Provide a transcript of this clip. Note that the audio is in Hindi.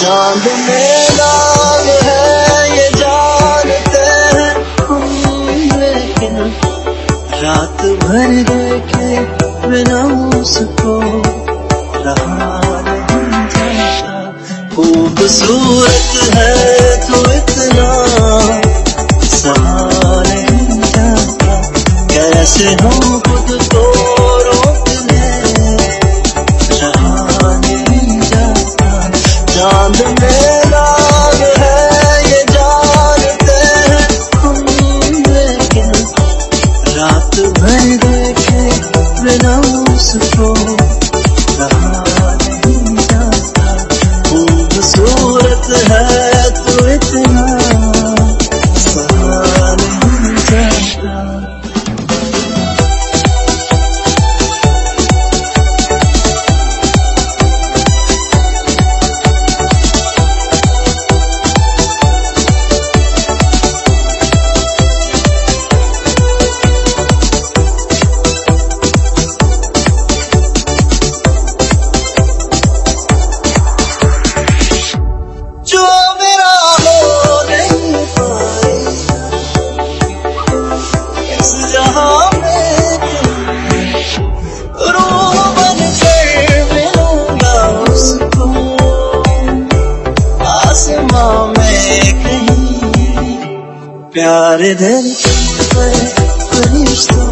चाँद में दाग है, ये जानते हैं लेकिन रात भर देखे बिना उसको खूबसूरत है तो इतना सहा कैसे हम उसको रहा प्यार दिल फरिश्तों